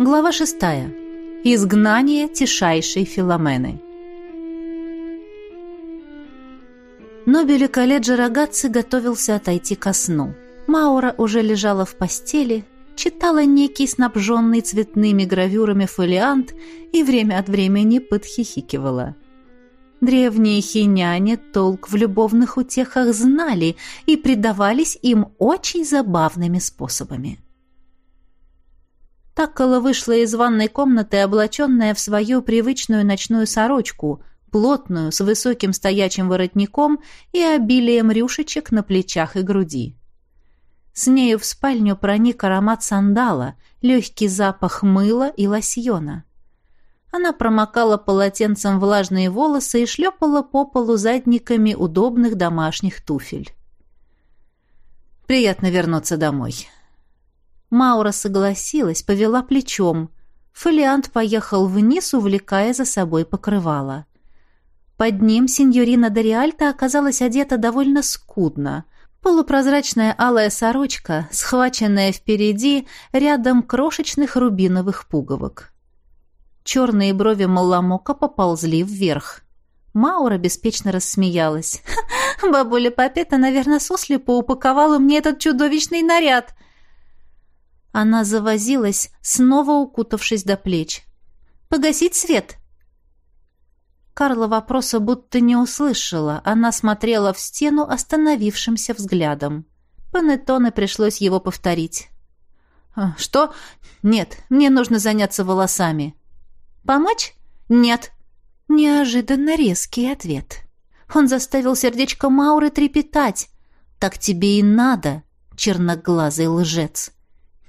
Глава шестая. Изгнание тишайшей Филомены. Нобели колледжа Рогатцы готовился отойти ко сну. Маура уже лежала в постели, читала некий снабженный цветными гравюрами фолиант и время от времени подхихикивала. Древние хиняне толк в любовных утехах знали и предавались им очень забавными способами. Таккола вышла из ванной комнаты, облаченная в свою привычную ночную сорочку, плотную, с высоким стоячим воротником и обилием рюшечек на плечах и груди. С нею в спальню проник аромат сандала, легкий запах мыла и лосьона. Она промокала полотенцем влажные волосы и шлепала по полу задниками удобных домашних туфель. «Приятно вернуться домой», Маура согласилась, повела плечом. Фолиант поехал вниз, увлекая за собой покрывало. Под ним сеньорина Дориальта оказалась одета довольно скудно. Полупрозрачная алая сорочка, схваченная впереди рядом крошечных рубиновых пуговок. Черные брови Малламока поползли вверх. Маура беспечно рассмеялась. «Бабуля Папета, наверное, сослепо упаковала мне этот чудовищный наряд!» Она завозилась, снова укутавшись до плеч. «Погасить свет!» Карла вопроса будто не услышала. Она смотрела в стену остановившимся взглядом. Панеттоне пришлось его повторить. «А, «Что? Нет, мне нужно заняться волосами». «Помочь? Нет». Неожиданно резкий ответ. Он заставил сердечко Мауры трепетать. «Так тебе и надо, черноглазый лжец».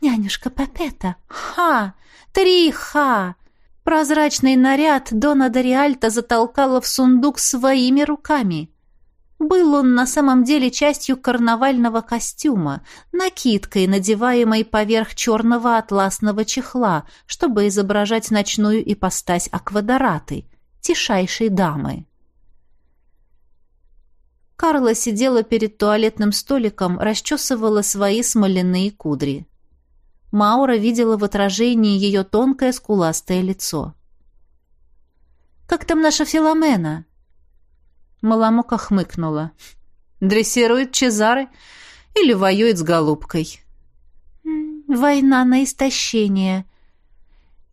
«Нянюшка Папета! Ха! Три ха!» Прозрачный наряд Дона Дориальта затолкала в сундук своими руками. Был он на самом деле частью карнавального костюма, накидкой, надеваемой поверх черного атласного чехла, чтобы изображать ночную ипостась аквадораты, тишайшей дамы. Карла сидела перед туалетным столиком, расчесывала свои смоляные кудри. Маура видела в отражении ее тонкое скуластое лицо. «Как там наша Филомена?» Маламока хмыкнула. «Дрессирует Чезары или воюет с голубкой?» «Война на истощение.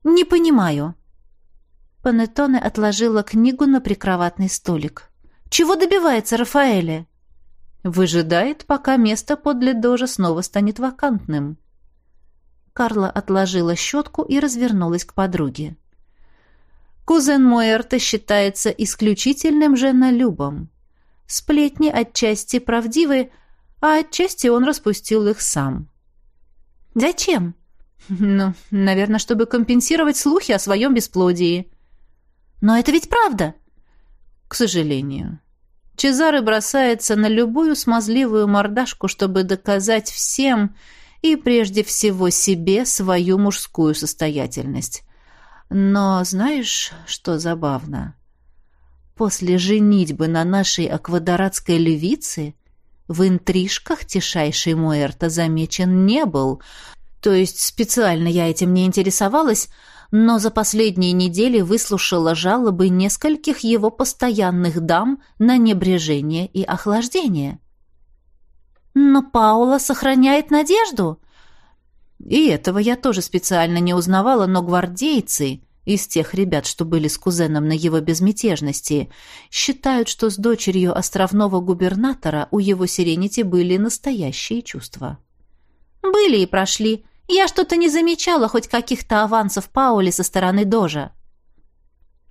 Не понимаю». Панеттоне отложила книгу на прикроватный столик. «Чего добивается Рафаэле?» «Выжидает, пока место подле дожа снова станет вакантным». Карла отложила щетку и развернулась к подруге. Кузен Муэрта считается исключительным женолюбом. Сплетни отчасти правдивы, а отчасти он распустил их сам. «Зачем?» «Ну, наверное, чтобы компенсировать слухи о своем бесплодии». «Но это ведь правда!» «К сожалению». Чезаре бросается на любую смазливую мордашку, чтобы доказать всем, и прежде всего себе свою мужскую состоятельность. Но знаешь, что забавно? После женитьбы на нашей аквадоратской левице в интрижках тишайший Муэрта замечен не был. То есть специально я этим не интересовалась, но за последние недели выслушала жалобы нескольких его постоянных дам на небрежение и охлаждение. Но Паула сохраняет надежду. И этого я тоже специально не узнавала, но гвардейцы из тех ребят, что были с кузеном на его безмятежности, считают, что с дочерью островного губернатора у его Сиренити были настоящие чувства. «Были и прошли. Я что-то не замечала хоть каких-то авансов Паули со стороны Дожа».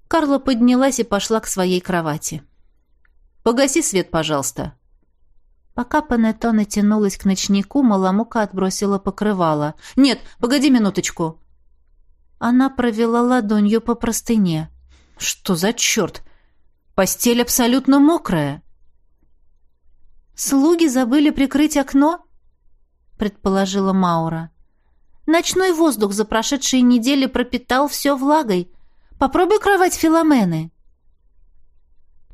Карла поднялась и пошла к своей кровати. «Погаси свет, пожалуйста», Пока Панеттоне тянулась к ночнику, Маламука отбросила покрывало. «Нет, погоди минуточку!» Она провела ладонью по простыне. «Что за черт? Постель абсолютно мокрая!» «Слуги забыли прикрыть окно?» предположила Маура. «Ночной воздух за прошедшие недели пропитал все влагой. Попробуй кровать Филомены!»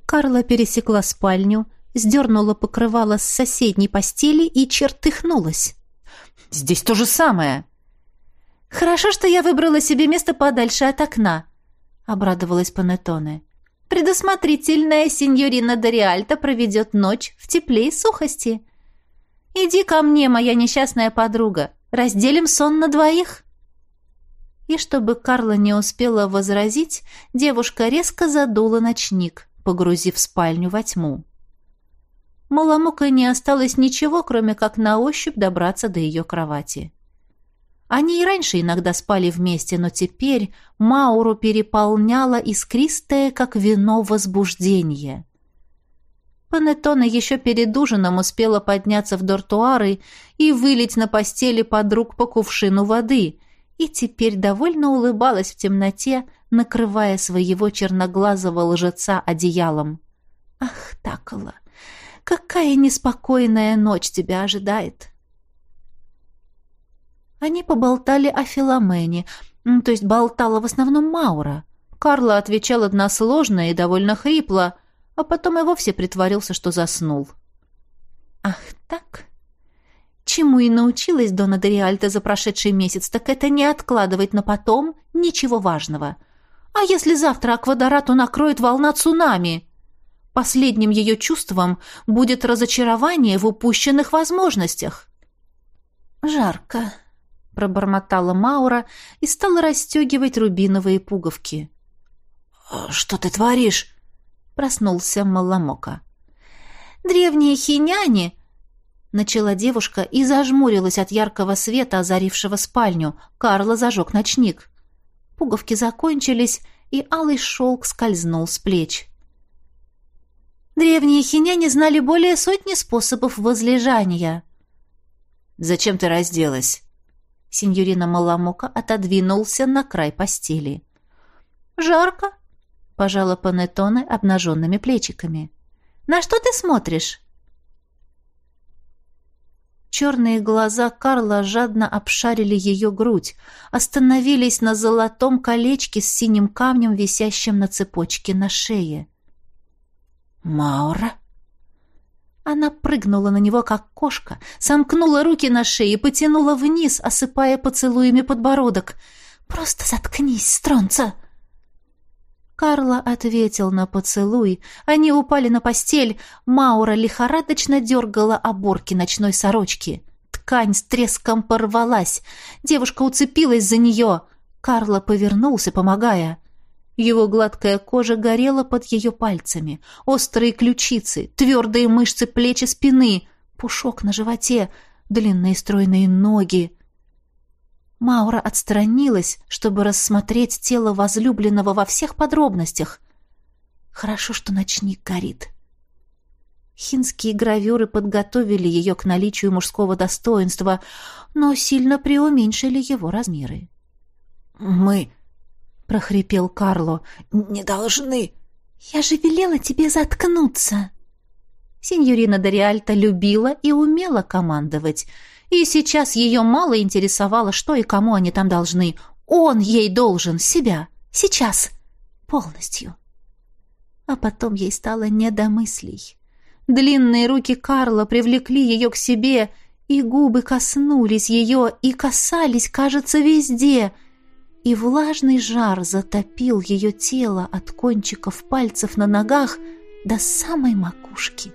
Карла пересекла спальню, сдернула покрывало с соседней постели и чертыхнулась. «Здесь то же самое!» «Хорошо, что я выбрала себе место подальше от окна», — обрадовалась Панеттоне. «Предусмотрительная сеньорина Дориальта проведет ночь в тепле и сухости. Иди ко мне, моя несчастная подруга, разделим сон на двоих». И чтобы Карла не успела возразить, девушка резко задула ночник, погрузив спальню во тьму. Маламука не осталось ничего, кроме как на ощупь добраться до ее кровати. Они и раньше иногда спали вместе, но теперь Мауру переполняло искристое, как вино, возбуждение. Панеттона еще перед ужином успела подняться в дортуары и вылить на постели подруг по кувшину воды, и теперь довольно улыбалась в темноте, накрывая своего черноглазого лжеца одеялом. «Ах, Такала, какая неспокойная ночь тебя ожидает!» Они поболтали о Филомене, то есть болтала в основном Маура. Карла отвечал односложно и довольно хрипло, а потом и вовсе притворился, что заснул. «Ах так?» Чему и научилась Дона Дориальта за прошедший месяц, так это не откладывать на потом ничего важного. А если завтра Аквадорату накроет волна цунами? Последним ее чувством будет разочарование в упущенных возможностях. «Жарко», — пробормотала Маура и стала расстегивать рубиновые пуговки. «А «Что ты творишь?» — проснулся Маламока. «Древние хиняне!» — начала девушка и зажмурилась от яркого света, озарившего спальню. Карла зажег ночник. Пуговки закончились, и алый шелк скользнул с плеч. Древние хиняне знали более сотни способов возлежания. «Зачем ты разделась?» Синьорина Маламока отодвинулся на край постели. «Жарко», — пожала Панеттоне обнаженными плечиками. «На что ты смотришь?» Черные глаза Карла жадно обшарили ее грудь, остановились на золотом колечке с синим камнем, висящим на цепочке на шее. «Маура?» Она прыгнула на него, как кошка, сомкнула руки на шее и потянула вниз, осыпая поцелуями подбородок. «Просто заткнись, стронца!» Карла ответил на поцелуй. Они упали на постель. Маура лихорадочно дергала оборки ночной сорочки. Ткань с треском порвалась. Девушка уцепилась за нее. Карла повернулся, помогая. Его гладкая кожа горела под ее пальцами. Острые ключицы, твердые мышцы плеч и спины, пушок на животе, длинные стройные ноги. Маура отстранилась, чтобы рассмотреть тело возлюбленного во всех подробностях. Хорошо, что ночник горит. Хинские гравюры подготовили ее к наличию мужского достоинства, но сильно преуменьшили его размеры. «Мы прохрипел Карло. «Не должны!» «Я же велела тебе заткнуться!» Синьорина Дориальта любила и умела командовать, и сейчас ее мало интересовало, что и кому они там должны. Он ей должен себя, сейчас, полностью. А потом ей стало не до мыслей. Длинные руки Карла привлекли ее к себе, и губы коснулись ее и касались, кажется, везде — и влажный жар затопил ее тело от кончиков пальцев на ногах до самой макушки.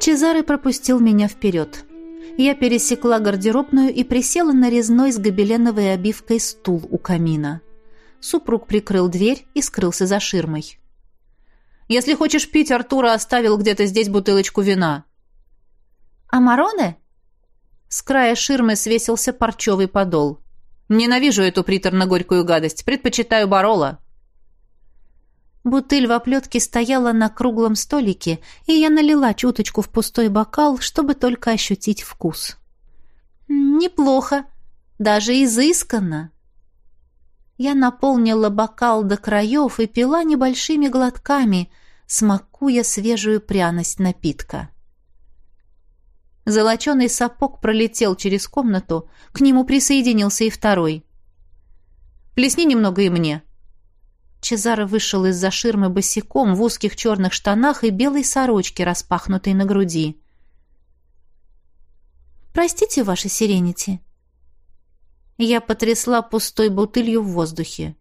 Чезаре пропустил меня вперед. Я пересекла гардеробную и присела на резной с гобеленовой обивкой стул у камина. Супруг прикрыл дверь и скрылся за ширмой. Если хочешь пить, Артура оставил где-то здесь бутылочку вина». «А Мароне?» С края ширмы свесился парчевый подол. «Ненавижу эту приторно-горькую гадость. Предпочитаю Барола». Бутыль в оплетке стояла на круглом столике, и я налила чуточку в пустой бокал, чтобы только ощутить вкус. «Неплохо. Даже изысканно». Я наполнила бокал до краев и пила небольшими глотками, смакуя свежую пряность напитка. Золоченый сапог пролетел через комнату, к нему присоединился и второй. «Плесни немного и мне». Чезаро вышел из-за ширмы босиком в узких черных штанах и белой сорочке, распахнутой на груди. «Простите, ваша сиренити». Я потрясла пустой бутылью в воздухе.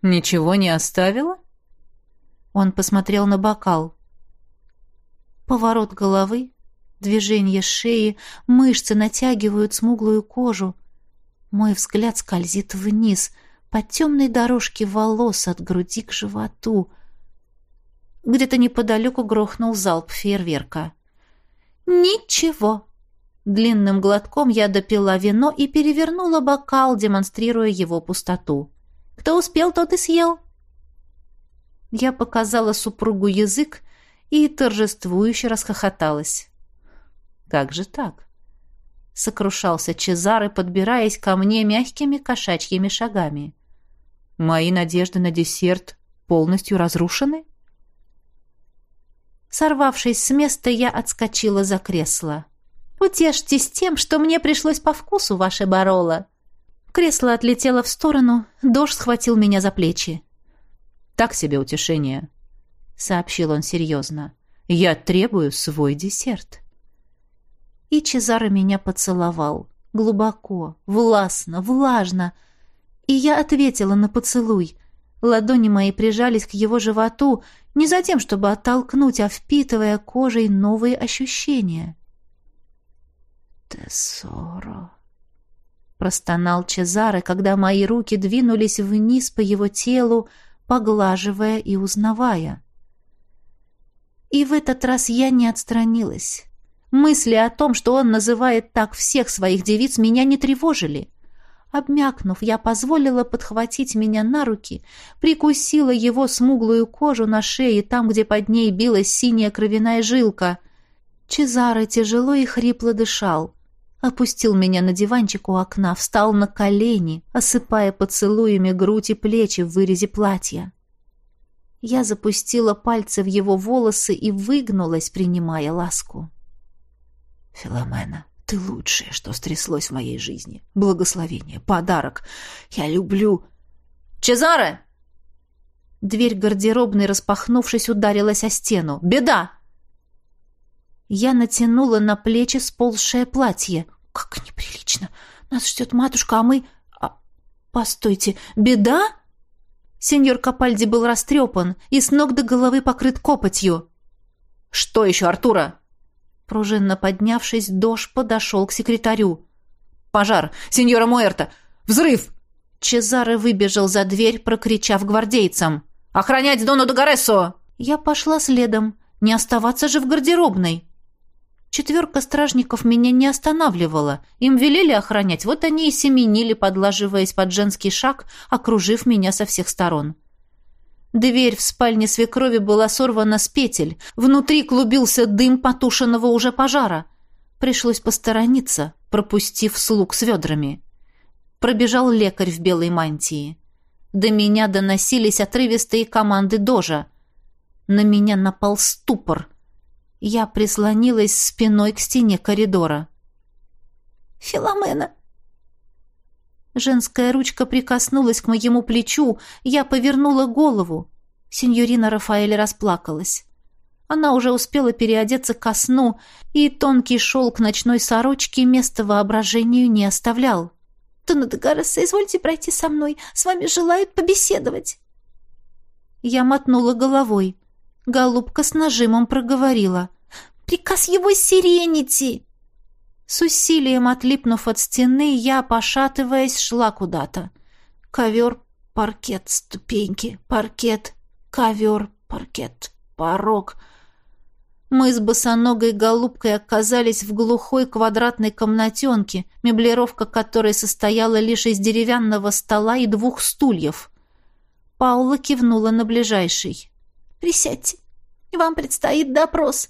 «Ничего не оставила?» Он посмотрел на бокал. Поворот головы, движение шеи, мышцы натягивают смуглую кожу. Мой взгляд скользит вниз, по темной дорожке волос от груди к животу. Где-то неподалеку грохнул залп фейерверка. «Ничего!» Длинным глотком я допила вино и перевернула бокал, демонстрируя его пустоту. «Кто успел, тот и съел!» Я показала супругу язык и торжествующе расхохоталась. «Как же так?» — сокрушался Чезаре, подбираясь ко мне мягкими кошачьими шагами. «Мои надежды на десерт полностью разрушены?» Сорвавшись с места, я отскочила за кресло. «Утешьтесь тем, что мне пришлось по вкусу, ваше Барола!» Кресло отлетело в сторону, дождь схватил меня за плечи. «Так себе утешение», — сообщил он серьезно. «Я требую свой десерт» и Чезаро меня поцеловал. Глубоко, властно, влажно. И я ответила на поцелуй. Ладони мои прижались к его животу не за тем, чтобы оттолкнуть, а впитывая кожей новые ощущения. «Тесоро», — простонал Чезаре, когда мои руки двинулись вниз по его телу, поглаживая и узнавая. И в этот раз я не отстранилась. Мысли о том, что он называет так всех своих девиц, меня не тревожили. Обмякнув, я позволила подхватить меня на руки, прикусила его смуглую кожу на шее, там, где под ней билась синяя кровяная жилка. Чезаро тяжело и хрипло дышал. Опустил меня на диванчик у окна, встал на колени, осыпая поцелуями грудь и плечи в вырезе платья. Я запустила пальцы в его волосы и выгнулась, принимая ласку. Филомена, ты лучшее, что стряслось в моей жизни. Благословение, подарок. Я люблю... Чезаре! Дверь гардеробной, распахнувшись, ударилась о стену. «Беда!» Я натянула на плечи сползшее платье. «Как неприлично! Нас ждет матушка, а мы...» а... «Постойте, беда?» Сеньор Капальди был растрепан и с ног до головы покрыт копотью. «Что еще, Артура?» Пружинно поднявшись, Дош подошел к секретарю. «Пожар! Сеньора Муэрта! Взрыв!» Чезаре выбежал за дверь, прокричав гвардейцам. «Охранять Дону Дагорессо!» Я пошла следом. Не оставаться же в гардеробной. Четверка стражников меня не останавливала. Им велели охранять, вот они и семенили, подлаживаясь под женский шаг, окружив меня со всех сторон. Дверь в спальне свекрови была сорвана с петель. Внутри клубился дым потушенного уже пожара. Пришлось посторониться, пропустив слуг с ведрами. Пробежал лекарь в белой мантии. До меня доносились отрывистые команды дожа. На меня напал ступор. Я прислонилась спиной к стене коридора. «Филомена!» Женская ручка прикоснулась к моему плечу, я повернула голову. Синьорина Рафаэль расплакалась. Она уже успела переодеться ко сну, и тонкий шелк ночной сорочки места воображению не оставлял. «Дона извольте пройти со мной. С вами желают побеседовать». Я мотнула головой. Голубка с нажимом проговорила. «Приказ его сиренити!» С усилием отлипнув от стены, я, пошатываясь, шла куда-то. Ковер, паркет, ступеньки, паркет, ковер, паркет, порог. Мы с босоногой голубкой оказались в глухой квадратной комнатенке, меблировка которой состояла лишь из деревянного стола и двух стульев. Паула кивнула на ближайший. «Присядьте, вам предстоит допрос».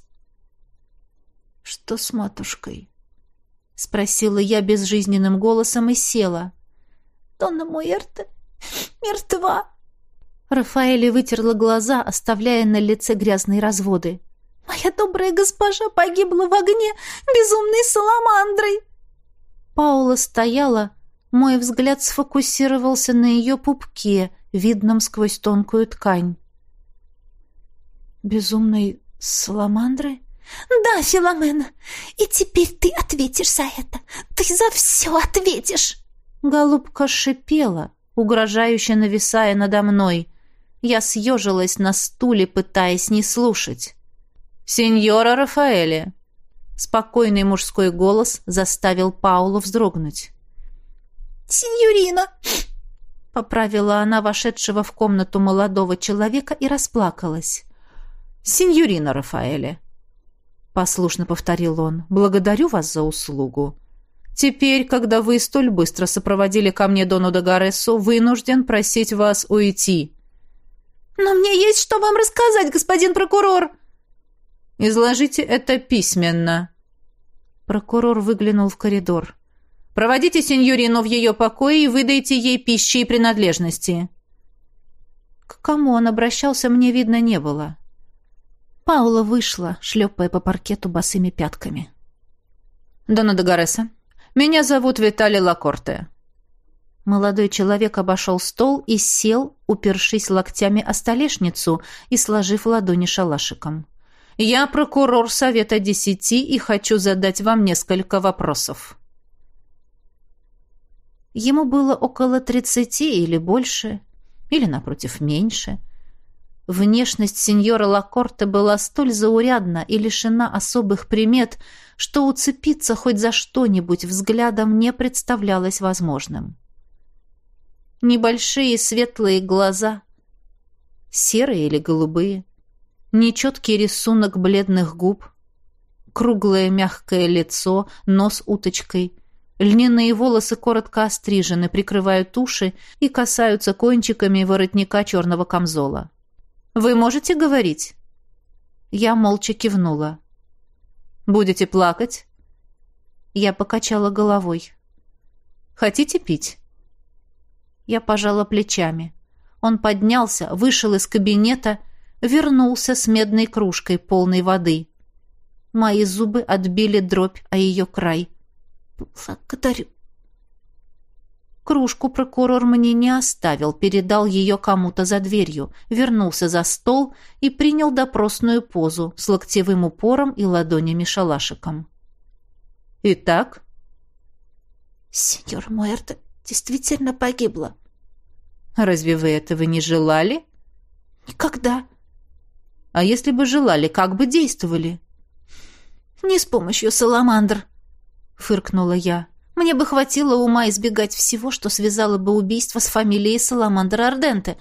«Что с матушкой?» — спросила я безжизненным голосом и села. «Донна Муэрта мертва!» Рафаэля вытерла глаза, оставляя на лице грязные разводы. «Моя добрая госпожа погибла в огне безумной саламандрой!» Паула стояла, мой взгляд сфокусировался на ее пупке, видном сквозь тонкую ткань. «Безумной саламандры?» «Да, Филомена, и теперь ты ответишь за это. Ты за все ответишь!» Голубка шипела, угрожающе нависая надо мной. Я съежилась на стуле, пытаясь не слушать. «Сеньора Рафаэле!» Спокойный мужской голос заставил Паулу вздрогнуть. «Синьорина!» Поправила она вошедшего в комнату молодого человека и расплакалась. «Синьорина Рафаэле!» Послушно повторил он. «Благодарю вас за услугу. Теперь, когда вы столь быстро сопроводили ко мне Дону Дагаресу, вынужден просить вас уйти». «Но мне есть что вам рассказать, господин прокурор!» «Изложите это письменно». Прокурор выглянул в коридор. «Проводите сеньорину в ее покое и выдайте ей пищи и принадлежности». К кому он обращался, мне видно не было. Паула вышла, шлепая по паркету босыми пятками. «Дона Дагареса, меня зовут Виталий Лакорте». Молодой человек обошел стол и сел, упершись локтями о столешницу и сложив ладони шалашиком. «Я прокурор Совета Десяти и хочу задать вам несколько вопросов». Ему было около тридцати или больше, или, напротив, меньше. Внешность сеньора Лакорте была столь заурядна и лишена особых примет, что уцепиться хоть за что-нибудь взглядом не представлялось возможным. Небольшие светлые глаза, серые или голубые, нечеткий рисунок бледных губ, круглое мягкое лицо, нос уточкой, льняные волосы коротко острижены, прикрывают уши и касаются кончиками воротника черного камзола. «Вы можете говорить?» Я молча кивнула. Будете плакать?» Я покачала головой. «Хотите пить?» Я пожала плечами. Он поднялся, вышел из кабинета, вернулся с медной кружкой, полной воды. Мои зубы отбили дробь о ее край. «Благодарю», Кружку прокурор мне не оставил, передал ее кому-то за дверью, вернулся за стол и принял допросную позу с локтевым упором и ладонями шалашиком. «Итак?» «Сеньор Муэрте действительно погибла». «Разве вы этого не желали?» «Никогда». «А если бы желали, как бы действовали?» «Не с помощью саламандр», — фыркнула я. Мне бы хватило ума избегать всего, что связало бы убийство с фамилией Саламандра Арденте.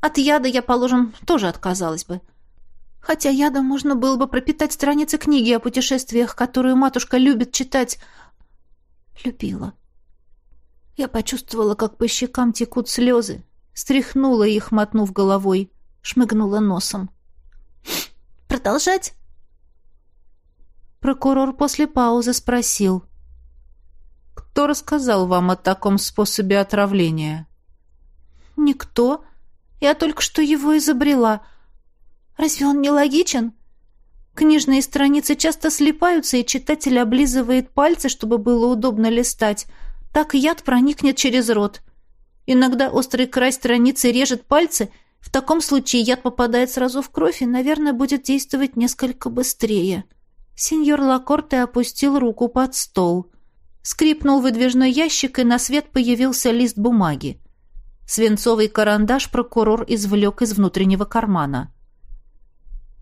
От яда я, положим, тоже отказалась бы. Хотя ядом можно было бы пропитать страницы книги о путешествиях, которую матушка любит читать. Любила. Я почувствовала, как по щекам текут слезы, стряхнула их, мотнув головой, шмыгнула носом. «Продолжать?» Прокурор после паузы спросил. Кто рассказал вам о таком способе отравления? Никто. Я только что его изобрела. Разве он не логичен? Книжные страницы часто слипаются, и читатель облизывает пальцы, чтобы было удобно листать. Так яд проникнет через рот. Иногда острый край страницы режет пальцы. В таком случае яд попадает сразу в кровь и, наверное, будет действовать несколько быстрее. Сеньор Лакорте опустил руку под стол. Скрипнул выдвижной ящик, и на свет появился лист бумаги. Свинцовый карандаш прокурор извлек из внутреннего кармана.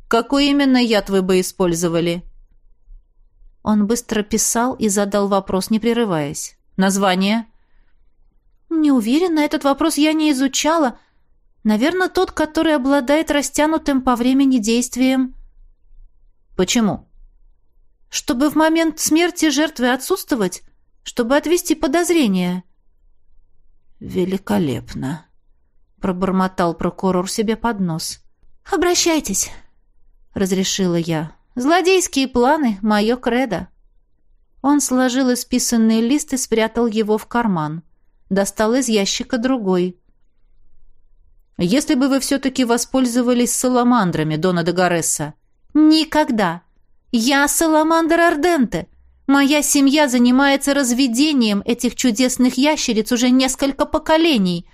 «Какой именно яд вы бы использовали?» Он быстро писал и задал вопрос, не прерываясь. «Название?» «Не уверена, этот вопрос я не изучала. Наверное, тот, который обладает растянутым по времени действием». «Почему?» «Чтобы в момент смерти жертвы отсутствовать, чтобы отвести подозрения. Великолепно, пробормотал прокурор себе под нос. Обращайтесь, разрешила я. Злодейские планы мое кредо. Он сложил исписанный лист и спрятал его в карман. Достал из ящика другой. «Если бы вы все-таки воспользовались саламандрами, Дона де Гаресса...» «Никогда! Я саламандр Арденте! Моя семья занимается разведением этих чудесных ящериц уже несколько поколений.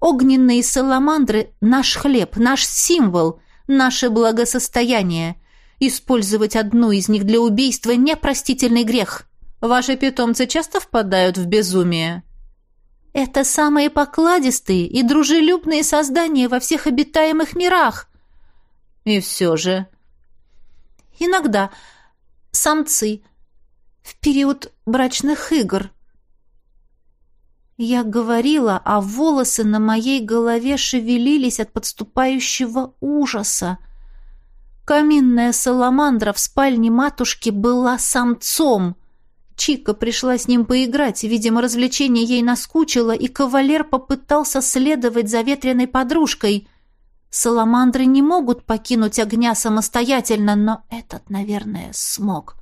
Огненные саламандры — наш хлеб, наш символ, наше благосостояние. Использовать одну из них для убийства — непростительный грех. Ваши питомцы часто впадают в безумие?» «Это самые покладистые и дружелюбные создания во всех обитаемых мирах». «И все же...» «Иногда самцы в период брачных игр». Я говорила, а волосы на моей голове шевелились от подступающего ужаса. Каминная саламандра в спальне матушки была самцом. Чика пришла с ним поиграть, видимо, развлечение ей наскучило, и кавалер попытался следовать за ветреной подружкой. Саламандры не могут покинуть огня самостоятельно, но этот, наверное, смог.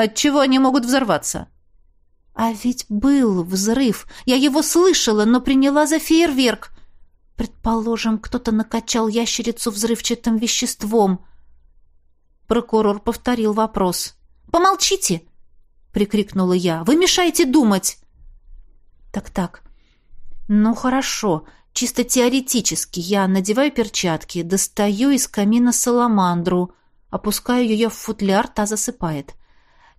«Отчего они могут взорваться?» А ведь был взрыв. Я его слышала, но приняла за фейерверк. Предположим, кто-то накачал ящерицу взрывчатым веществом. Прокурор повторил вопрос. «Помолчите!» — прикрикнула я. «Вы мешаете думать!» «Так-так. Ну, хорошо. Чисто теоретически я надеваю перчатки, достаю из камина саламандру, опускаю ее в футляр, та засыпает.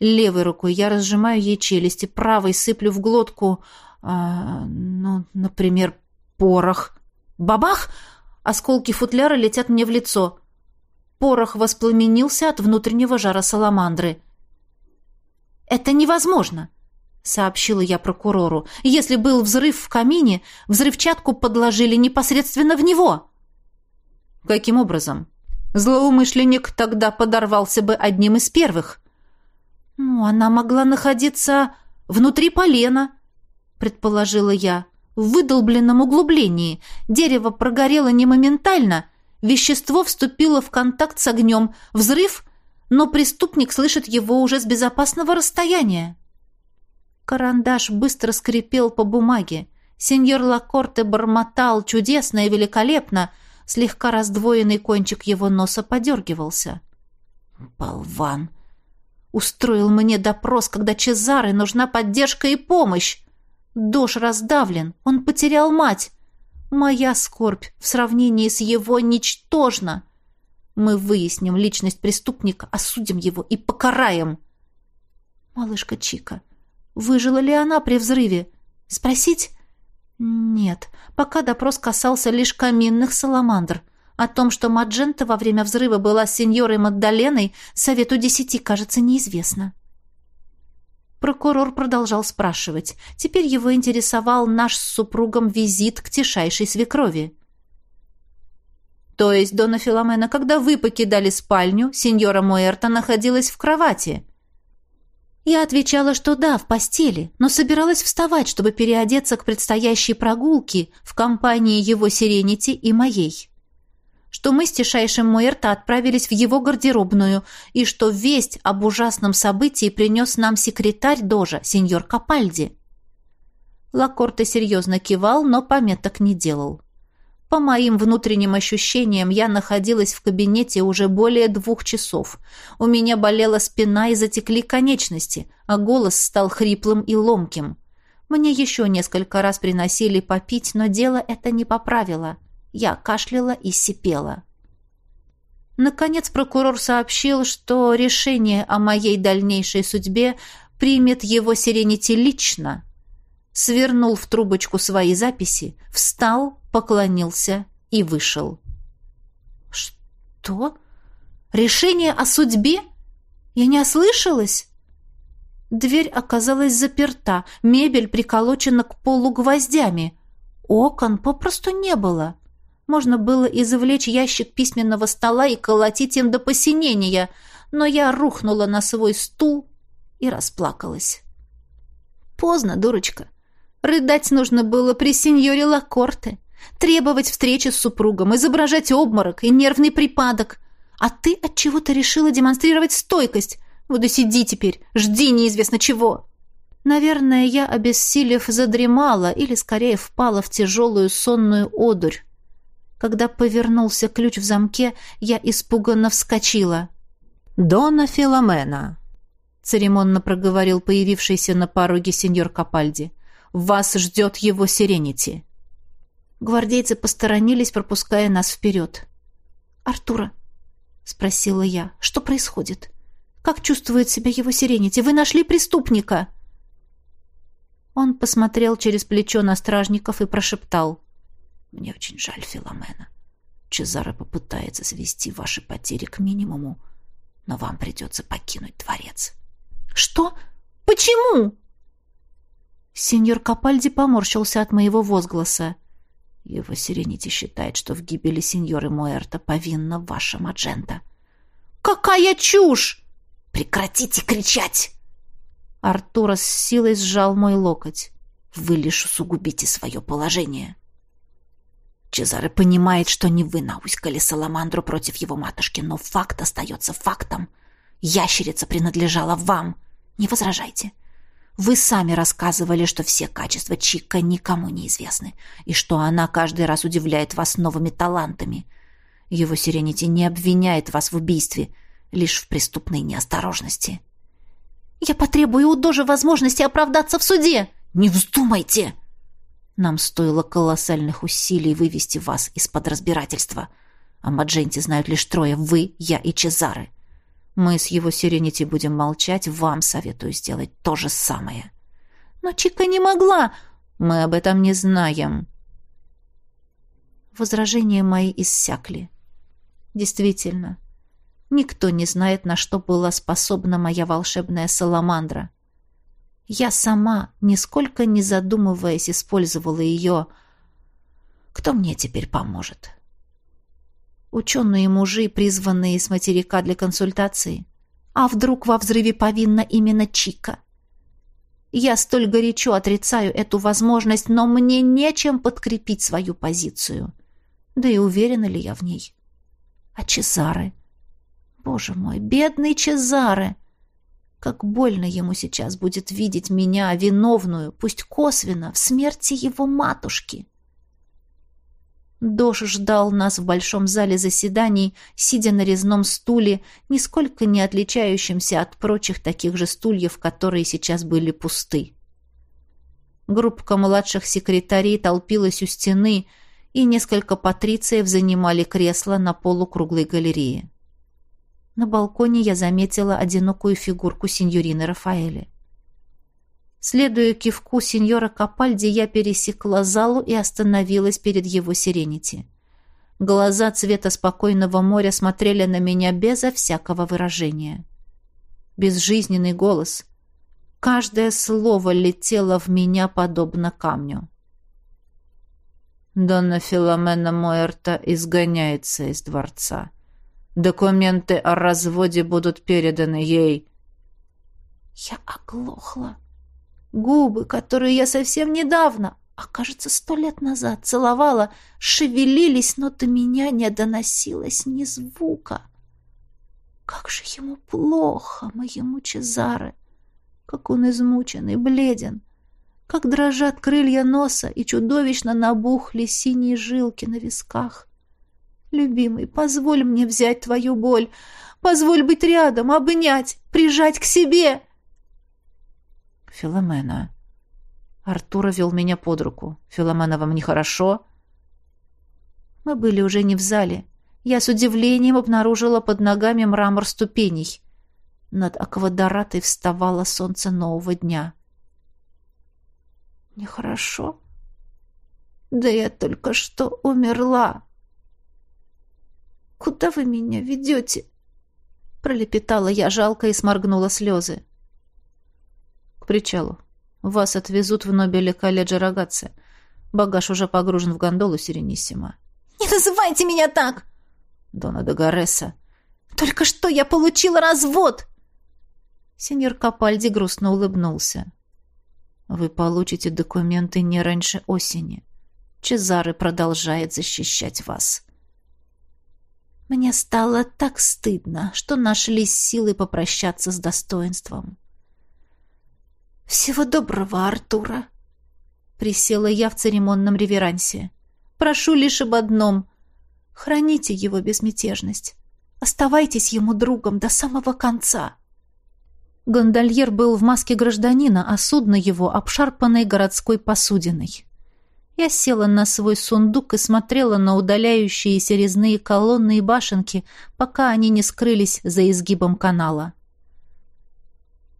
Левой рукой я разжимаю ей челюсти, правой сыплю в глотку, а, ну, например, порох. Бабах! Осколки футляра летят мне в лицо. Порох воспламенился от внутреннего жара саламандры. «Это невозможно!» — сообщила я прокурору. «Если был взрыв в камине, взрывчатку подложили непосредственно в него». «Каким образом?» «Злоумышленник тогда подорвался бы одним из первых». «Ну, она могла находиться внутри полена», — предположила я, «в выдолбленном углублении. Дерево прогорело не моментально, вещество вступило в контакт с огнем, взрыв, но преступник слышит его уже с безопасного расстояния». Карандаш быстро скрипел по бумаге. Сеньор Лакорте бормотал чудесно и великолепно, слегка раздвоенный кончик его носа подергивался. «Болван!» Устроил мне допрос, когда Чезаре нужна поддержка и помощь. Дош раздавлен, он потерял мать. Моя скорбь в сравнении с его ничтожна. Мы выясним личность преступника, осудим его и покараем. Малышка Чика, выжила ли она при взрыве? Спросить? Нет, пока допрос касался лишь каминных саламандр. О том, что Маджента во время взрыва была с сеньорой Маддаленой, совету десяти, кажется, неизвестно. Прокурор продолжал спрашивать. Теперь его интересовал наш с супругом визит к тишайшей свекрови. «То есть, Дона Филомена, когда вы покидали спальню, сеньора Муэрта находилась в кровати?» Я отвечала, что да, в постели, но собиралась вставать, чтобы переодеться к предстоящей прогулке в компании его Сиренити и моей что мы с тишайшим Муэрто отправились в его гардеробную и что весть об ужасном событии принес нам секретарь Дожа, сеньор Капальди. Лакорте серьезно кивал, но пометок не делал. По моим внутренним ощущениям, я находилась в кабинете уже более двух часов. У меня болела спина и затекли конечности, а голос стал хриплым и ломким. Мне еще несколько раз приносили попить, но дело это не поправило. — я кашляла и сипела. Наконец прокурор сообщил, что решение о моей дальнейшей судьбе примет его Сиренити лично. Свернул в трубочку свои записи, встал, поклонился и вышел. «Что? Решение о судьбе? Я не ослышалась?» Дверь оказалась заперта, мебель приколочена к полу гвоздями. Окон попросту не было. Можно было извлечь ящик письменного стола и колотить им до посинения, но я рухнула на свой стул и расплакалась. Поздно, дурочка. Рыдать нужно было при сеньоре Лакорте, требовать встречи с супругом, изображать обморок и нервный припадок. А ты от чего-то решила демонстрировать стойкость. Вот и сиди теперь, жди неизвестно чего. Наверное, я, обессилев, задремала или, скорее, впала в тяжелую сонную одурь. Когда повернулся ключ в замке, я испуганно вскочила. «Дона Филомена», — церемонно проговорил появившийся на пороге сеньор Капальди, — «вас ждет его Сиренити». Гвардейцы посторонились, пропуская нас вперед. «Артура», — спросила я, — «что происходит? Как чувствует себя его сиренити? Вы нашли преступника?» Он посмотрел через плечо на стражников и прошептал. «Мне очень жаль Филомена. Чезаро попытается свести ваши потери к минимуму, но вам придется покинуть дворец». «Что? Почему?» Сеньор Капальди поморщился от моего возгласа. Его Сиренити считает, что в гибели сеньоры Муэрта повинна ваша Маджента. «Какая чушь!» «Прекратите кричать!» Артура с силой сжал мой локоть. «Вы лишь усугубите свое положение». Чезаре понимает, что не вы науськали Саламандру против его матушки, но факт остается фактом. Ящерица принадлежала вам. Не возражайте. Вы сами рассказывали, что все качества Чика никому не известны, и что она каждый раз удивляет вас новыми талантами. Его Сиренити не обвиняет вас в убийстве, лишь в преступной неосторожности. «Я потребую у Дожи возможности оправдаться в суде!» «Не вздумайте!» Нам стоило колоссальных усилий вывести вас из-под разбирательства. О Мадженте знают лишь трое — вы, я и Чезары. Мы с его Сиренити будем молчать, вам советую сделать то же самое. Но Чика не могла. Мы об этом не знаем. Возражения мои иссякли. Действительно, никто не знает, на что была способна моя волшебная саламандра. Я сама, нисколько не задумываясь, использовала ее. Кто мне теперь поможет? Ученые мужи, призванные с материка для консультации. А вдруг во взрыве повинна именно Чика? Я столь горячо отрицаю эту возможность, но мне нечем подкрепить свою позицию. Да и уверена ли я в ней? А Чезаре? Боже мой, бедный Чезаре! Как больно ему сейчас будет видеть меня, виновную, пусть косвенно, в смерти его матушки. Дош ждал нас в большом зале заседаний, сидя на резном стуле, нисколько не отличающемся от прочих таких же стульев, которые сейчас были пусты. Группка младших секретарей толпилась у стены, и несколько патрициев занимали кресла на полукруглой галерее. На балконе я заметила одинокую фигурку сеньорины Рафаэли. Следуя кивку сеньора Капальди, я пересекла залу и остановилась перед его сиренити. Глаза цвета спокойного моря смотрели на меня безо всякого выражения. Безжизненный голос. Каждое слово летело в меня подобно камню. Донна Филомена Муэрта изгоняется из дворца. Документы о разводе будут переданы ей. Я оглохла. Губы, которые я совсем недавно, а кажется, сто лет назад целовала, шевелились, но до меня не доносилось ни звука. Как же ему плохо, моему Чезаре! Как он измучен и бледен! Как дрожат крылья носа и чудовищно набухли синие жилки на висках! Любимый, позволь мне взять твою боль. Позволь быть рядом, обнять, прижать к себе. Филомена. Артура вел меня под руку. Филомена, вам нехорошо? Мы были уже не в зале. Я с удивлением обнаружила под ногами мрамор ступеней. Над аквадоратой вставало солнце нового дня. Нехорошо? Да я только что умерла. «Куда вы меня ведете?» Пролепетала я жалко и сморгнула слезы. «К причалу. Вас отвезут в Нобеле колледжа Рогатце. Багаж уже погружен в гондолу Сирениссимо». «Не называйте меня так!» «Дона де Гареса». «Только что я получила развод!» Сеньор Капальди грустно улыбнулся. «Вы получите документы не раньше осени. Чезаре продолжает защищать вас». Мне стало так стыдно, что нашлись силы попрощаться с достоинством. «Всего доброго, Артура!» Присела я в церемонном реверансе. «Прошу лишь об одном. Храните его безмятежность. Оставайтесь ему другом до самого конца». Гондольер был в маске гражданина, а судно его обшарпанной городской посудиной. Я села на свой сундук и смотрела на удаляющиеся резные колонны и башенки, пока они не скрылись за изгибом канала.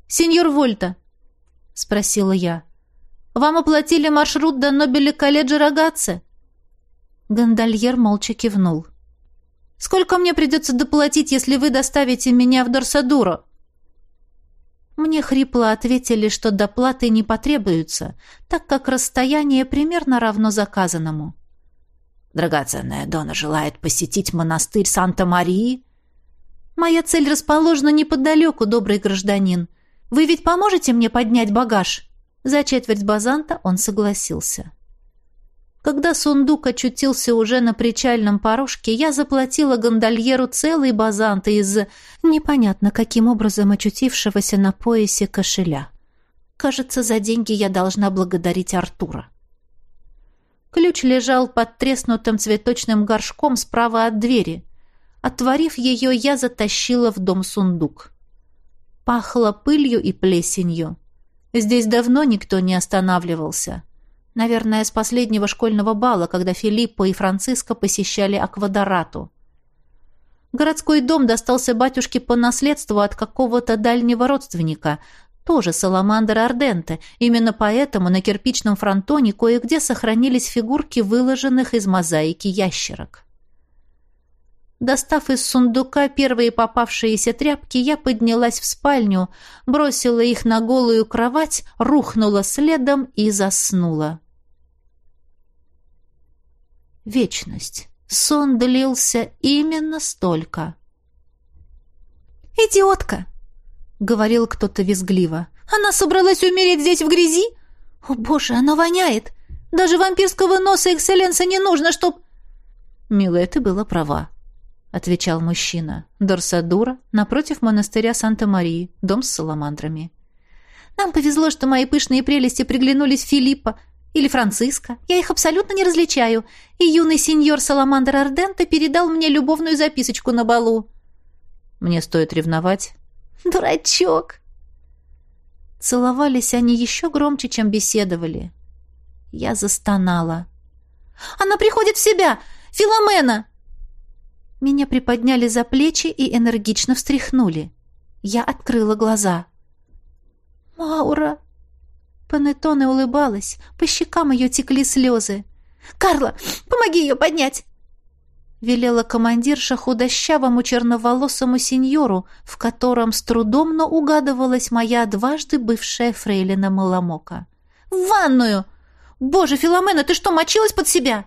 «Сеньор Вольта!» — спросила я. «Вам оплатили маршрут до Нобеля колледжа Рогатце?» Гондольер молча кивнул. «Сколько мне придется доплатить, если вы доставите меня в Дорсадуро?» Мне хрипло ответили, что доплаты не потребуются, так как расстояние примерно равно заказанному. «Драгоценная Дона желает посетить монастырь Санта-Марии?» «Моя цель расположена неподалеку, добрый гражданин. Вы ведь поможете мне поднять багаж?» За четверть базанта он согласился. Когда сундук очутился уже на причальном порожке, я заплатила гондольеру целый базант из непонятно каким образом очутившегося на поясе кошеля. Кажется, за деньги я должна благодарить Артура. Ключ лежал под треснутым цветочным горшком справа от двери. Отворив ее, я затащила в дом сундук. Пахло пылью и плесенью. Здесь давно никто не останавливался. Наверное, с последнего школьного бала, когда Филиппо и Франциско посещали Аквадорату. Городской дом достался батюшке по наследству от какого-то дальнего родственника, тоже Саламандр Арденте. Именно поэтому на кирпичном фронтоне кое-где сохранились фигурки выложенных из мозаики ящерок. Достав из сундука первые попавшиеся тряпки, я поднялась в спальню, бросила их на голую кровать, рухнула следом и заснула. Вечность. Сон длился именно столько. «Идиотка!» — говорил кто-то визгливо. «Она собралась умереть здесь в грязи? О, боже, она воняет! Даже вампирского носа экселленса не нужно, чтоб...» «Милая, ты была права», — отвечал мужчина. «Дорсадура, напротив монастыря Санта-Марии, дом с саламандрами». «Нам повезло, что мои пышные прелести приглянулись Филиппа или Франциско. Я их абсолютно не различаю. И юный сеньор Саламандр Арденте передал мне любовную записочку на балу». «Мне стоит ревновать». «Дурачок!» Целовались они еще громче, чем беседовали. Я застонала. «Она приходит в себя! Филомена!» Меня приподняли за плечи и энергично встряхнули. Я открыла глаза. «Маура!» Панеттоне улыбалась, по щекам ее текли слезы. «Карла, помоги ее поднять!» Велела командирша худощавому черноволосому сеньору, в котором с трудом, но угадывалась моя дважды бывшая фрейлина Маламока. «В ванную! Боже, Филомена, ты что, мочилась под себя?»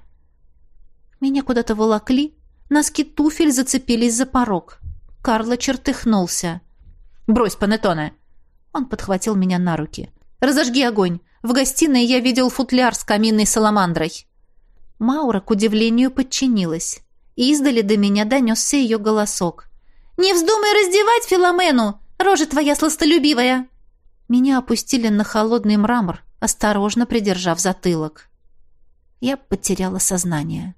Меня куда-то волокли, Носки туфель зацепились за порог. Карло чертыхнулся. «Брось, Панеттоне!» Он подхватил меня на руки. «Разожги огонь! В гостиной я видел футляр с каминной саламандрой!» Маура, к удивлению, подчинилась. Издали до меня донесся ее голосок. «Не вздумай раздевать Филомену! Рожа твоя сластолюбивая!» Меня опустили на холодный мрамор, осторожно придержав затылок. Я потеряла сознание.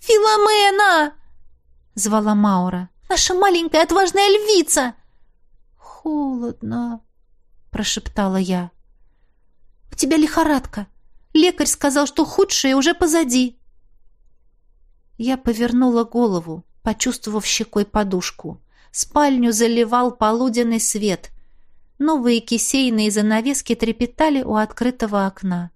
«Филомена!» — звала Маура. «Наша маленькая отважная львица!» «Холодно!» — прошептала я. «У тебя лихорадка. Лекарь сказал, что худшее уже позади». Я повернула голову, почувствовав щекой подушку. Спальню заливал полуденный свет. Новые кисейные занавески трепетали у открытого окна.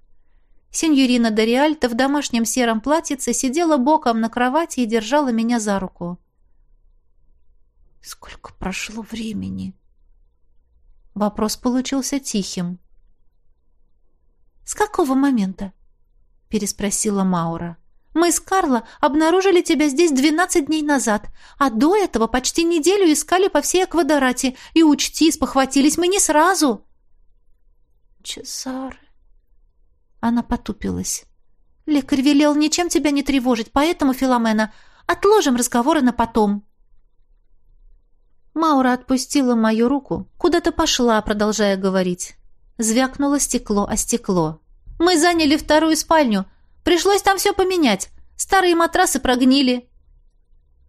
Сеньорина Дориальта в домашнем сером платьице сидела боком на кровати и держала меня за руку. «Сколько прошло времени?» Вопрос получился тихим. «С какого момента?» — переспросила Маура. «Мы с Карло обнаружили тебя здесь двенадцать дней назад, а до этого почти неделю искали по всей Аквадорате, и учти, спохватились мы не сразу». «Чесары», она потупилась. «Лекарь велел ничем тебя не тревожить, поэтому, Филомена, отложим разговоры на потом». Маура отпустила мою руку, куда-то пошла, продолжая говорить. Звякнуло стекло о стекло. «Мы заняли вторую спальню. Пришлось там все поменять. Старые матрасы прогнили».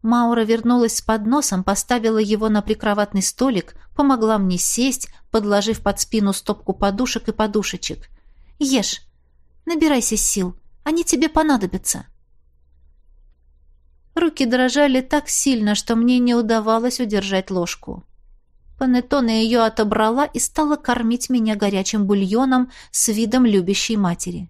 Маура вернулась с подносом, поставила его на прикроватный столик, помогла мне сесть, подложив под спину стопку подушек и подушечек. «Ешь. Набирайся сил. Они тебе понадобятся». Руки дрожали так сильно, что мне не удавалось удержать ложку. Панеттона ее отобрала и стала кормить меня горячим бульоном с видом любящей матери.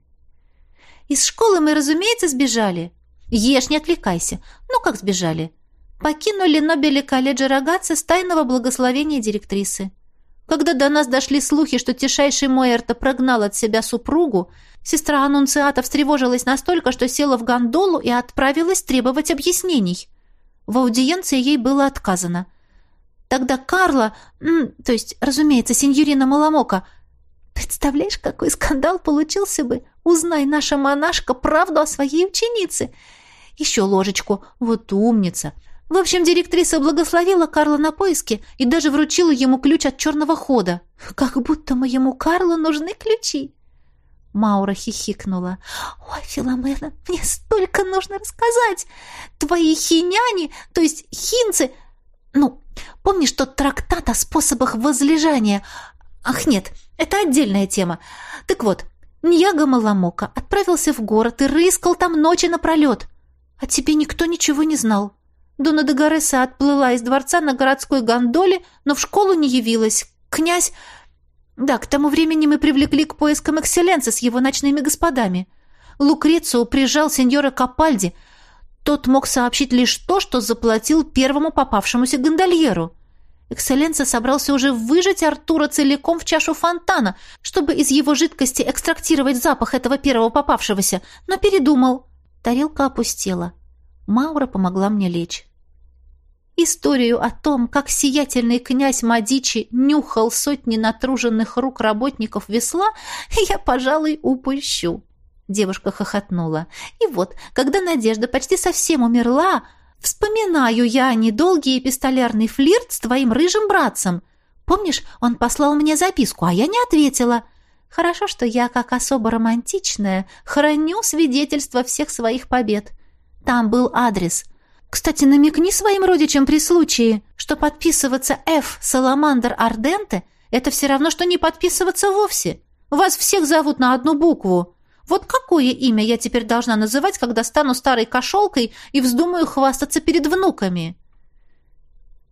«Из школы мы, разумеется, сбежали. Ешь, не отвлекайся. Ну, как сбежали? Покинули Нобели колледжа Рогатца с тайного благословения директрисы. Когда до нас дошли слухи, что тишайший Мойерта прогнал от себя супругу, сестра Анунциата встревожилась настолько, что села в гондолу и отправилась требовать объяснений. В аудиенции ей было отказано. Тогда Карла, то есть, разумеется, сеньорина Маламока, представляешь, какой скандал получился бы, узнай наша монашка правду о своей ученице. Еще ложечку, вот умница. В общем, директриса благословила Карла на поиски и даже вручила ему ключ от черного хода. Как будто моему Карлу нужны ключи. Маура хихикнула. «Ой, Филомена, мне столько нужно рассказать! Твои хиняне, то есть хинцы... Ну, помнишь тот трактат о способах возлежания? Ах, нет, это отдельная тема. Так вот, Ньяга Маламока отправился в город и рыскал там ночи напролет. А тебе никто ничего не знал. Дона де отплыла из дворца на городской гондоле, но в школу не явилась. Князь... Да, к тому времени мы привлекли к поискам экселленса с его ночными господами. Лукрецио прижал сеньора Капальди. Тот мог сообщить лишь то, что заплатил первому попавшемуся гондольеру. Экселленса собрался уже выжать Артура целиком в чашу фонтана, чтобы из его жидкости экстрактировать запах этого первого попавшегося, но передумал. Тарелка опустела. Маура помогла мне лечь. Историю о том, как сиятельный князь Мадичи нюхал сотни натруженных рук работников весла, я, пожалуй, упущу. Девушка хохотнула. И вот, когда Надежда почти совсем умерла, вспоминаю я недолгий эпистолярный флирт с твоим рыжим братцем. Помнишь, он послал мне записку, а я не ответила. Хорошо, что я, как особо романтичная, храню свидетельство всех своих побед. Там был адрес — кстати, намекни своим родичам при случае, что подписываться F Саламандр Арденте — это все равно, что не подписываться вовсе. Вас всех зовут на одну букву. Вот какое имя я теперь должна называть, когда стану старой кошелкой и вздумаю хвастаться перед внуками?»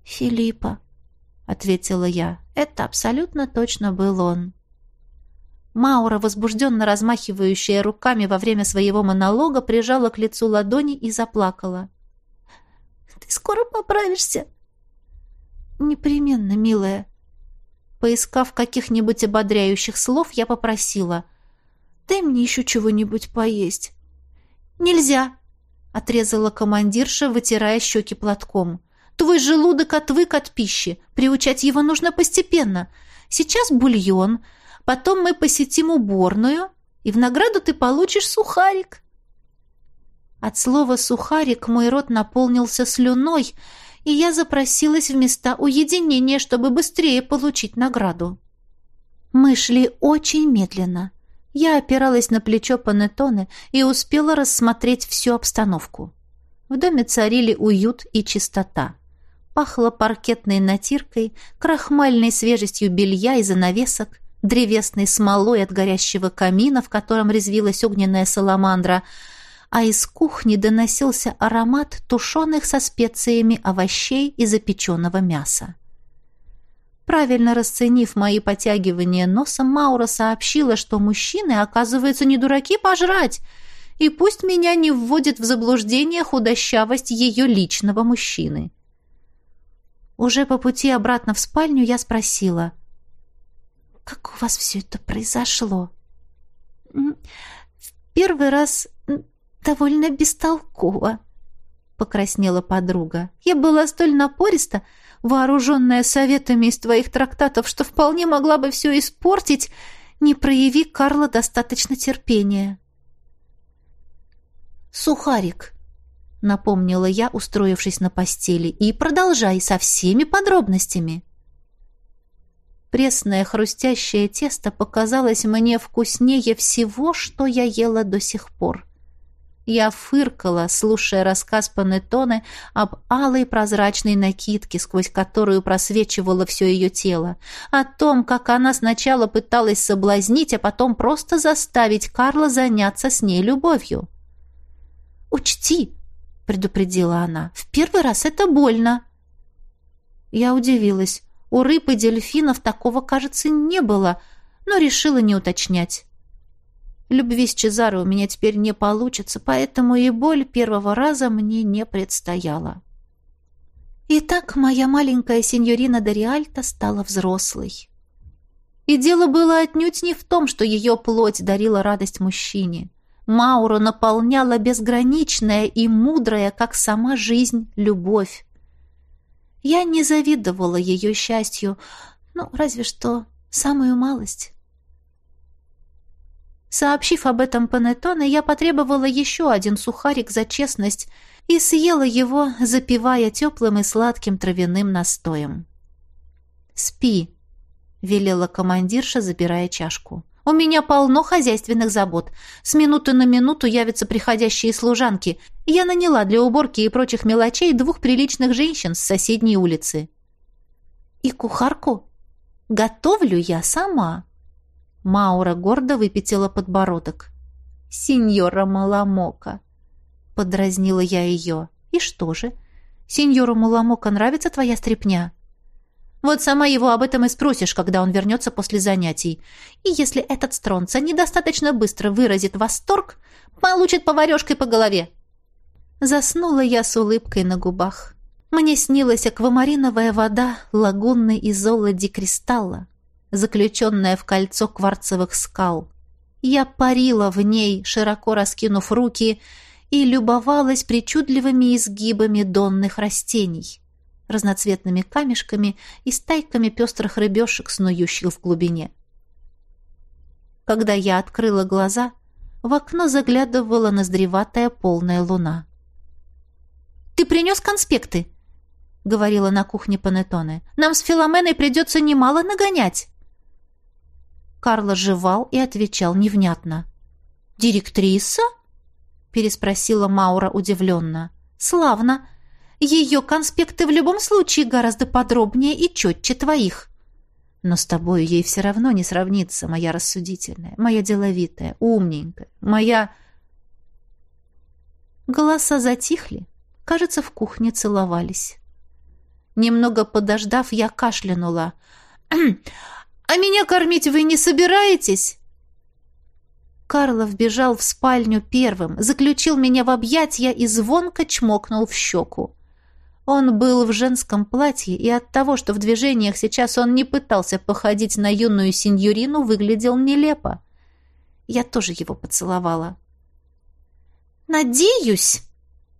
«Филиппа», — ответила я. «Это абсолютно точно был он». Маура, возбужденно размахивающая руками во время своего монолога, прижала к лицу ладони и заплакала. Скоро поправишься?» «Непременно, милая». Поискав каких-нибудь ободряющих слов, я попросила. «Дай мне еще чего-нибудь поесть». «Нельзя», — отрезала командирша, вытирая щеки платком. «Твой желудок отвык от пищи. Приучать его нужно постепенно. Сейчас бульон, потом мы посетим уборную, и в награду ты получишь сухарик». От слова «сухарик» мой рот наполнился слюной, и я запросилась в места уединения, чтобы быстрее получить награду. Мы шли очень медленно. Я опиралась на плечо Панеттоне и успела рассмотреть всю обстановку. В доме царили уют и чистота. Пахло паркетной натиркой, крахмальной свежестью белья и занавесок, древесной смолой от горящего камина, в котором резвилась огненная саламандра — а из кухни доносился аромат тушеных со специями овощей и запеченного мяса. Правильно расценив мои потягивания носом, Маура сообщила, что мужчины, оказывается, не дураки пожрать, и пусть меня не вводит в заблуждение худощавость ее личного мужчины. Уже по пути обратно в спальню я спросила, «Как у вас все это произошло?» «В первый раз довольно бестолково», — покраснела подруга. «Я была столь напориста, вооруженная советами из твоих трактатов, что вполне могла бы все испортить, не прояви Карла достаточно терпения». «Сухарик», — напомнила я, устроившись на постели, — «и продолжай со всеми подробностями». Пресное хрустящее тесто показалось мне вкуснее всего, что я ела до сих пор. Я фыркала, слушая рассказ Панеттоне об алой прозрачной накидке, сквозь которую просвечивало все ее тело, о том, как она сначала пыталась соблазнить, а потом просто заставить Карла заняться с ней любовью. «Учти», — предупредила она, — «в первый раз это больно». Я удивилась. У рыб и дельфинов такого, кажется, не было, но решила не уточнять. Любви с Чезаро у меня теперь не получится, поэтому и боль первого раза мне не предстояла. Итак, моя маленькая сеньорина Дориальта стала взрослой. И дело было отнюдь не в том, что ее плоть дарила радость мужчине. Мауру наполняла безграничная и мудрая, как сама жизнь, любовь. Я не завидовала ее счастью, ну, разве что самую малость. Сообщив об этом Панеттоне, я потребовала еще один сухарик за честность и съела его, запивая теплым и сладким травяным настоем. «Спи», — велела командирша, забирая чашку. «У меня полно хозяйственных забот. С минуты на минуту явятся приходящие служанки. Я наняла для уборки и прочих мелочей двух приличных женщин с соседней улицы». «И кухарку? Готовлю я сама», Маура гордо выпятила подбородок. «Сеньора Маламока!» Подразнила я ее. «И что же? Сеньору Маламока нравится твоя стряпня?» «Вот сама его об этом и спросишь, когда он вернется после занятий. И если этот стронца недостаточно быстро выразит восторг, получит поварешкой по голове». Заснула я с улыбкой на губах. Мне снилась аквамариновая вода лагунной изолоди кристалла, заключенная в кольцо кварцевых скал. Я парила в ней, широко раскинув руки, и любовалась причудливыми изгибами донных растений, разноцветными камешками и стайками пестрых рыбешек, снующих в глубине. Когда я открыла глаза, в окно заглядывала ноздреватая полная луна. «Ты принес конспекты?» — говорила на кухне Панеттоне. «Нам с Филоменой придется немало нагонять». Карло жевал и отвечал невнятно. «Директриса?» — переспросила Маура удивленно. «Славно. Ее конспекты в любом случае гораздо подробнее и четче твоих. Но с тобой ей все равно не сравнится, моя рассудительная, моя деловитая, умненькая, моя...» Голоса затихли. Кажется, в кухне целовались. Немного подождав, я кашлянула. «А меня кормить вы не собираетесь?» Карлов бежал в спальню первым, заключил меня в объятья и звонко чмокнул в щеку. Он был в женском платье, и от того, что в движениях сейчас он не пытался походить на юную сеньорину, выглядел нелепо. Я тоже его поцеловала. «Надеюсь»,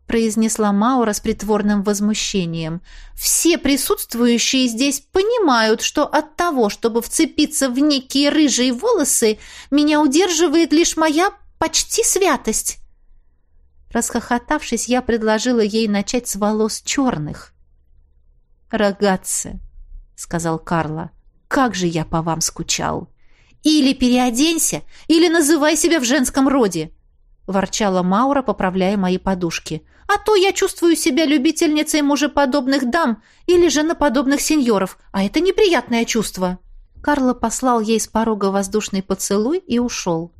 произнесла Маура с притворным возмущением. «Все присутствующие здесь понимают, что от того, чтобы вцепиться в некие рыжие волосы, меня удерживает лишь моя почти святость». Расхохотавшись, я предложила ей начать с волос черных. «Рогатце», — сказал Карла, — «как же я по вам скучал!» «Или переоденься, или называй себя в женском роде!» — ворчала Маура, поправляя мои подушки. А то я чувствую себя любительницей мужеподобных дам или женоподобных сеньоров, а это неприятное чувство». Карло послал ей с порога воздушный поцелуй и ушел.